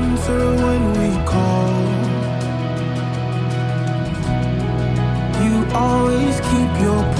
answer when we call. You always keep your promise.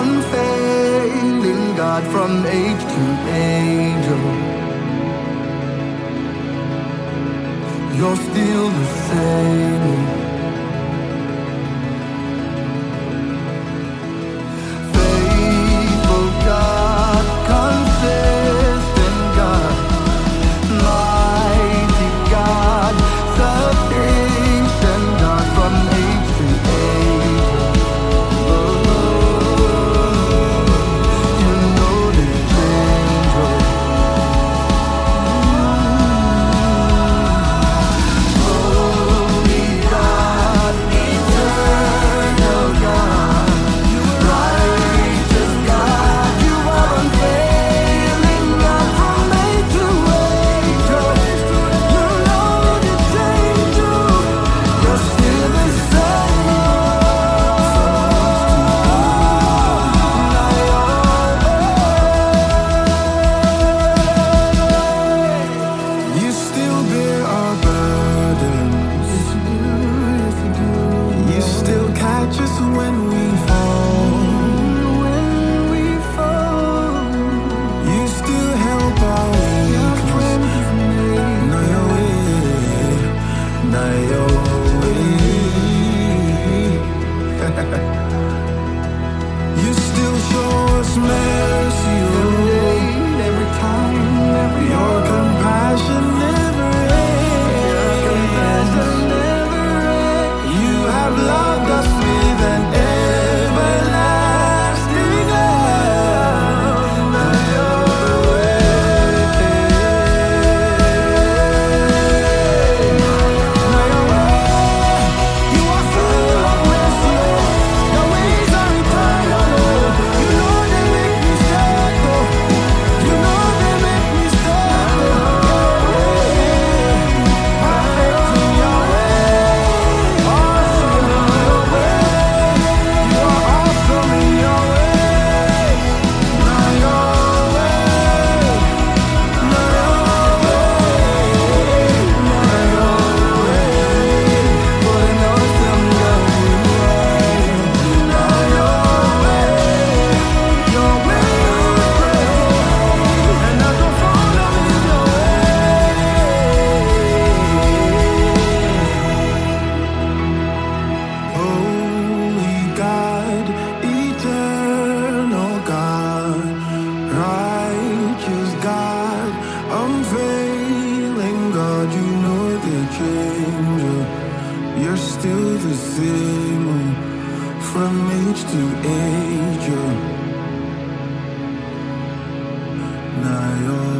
unfailing God from age to age. You're still the same. my unveiling God, you know the change. You're still the same from age to age. Now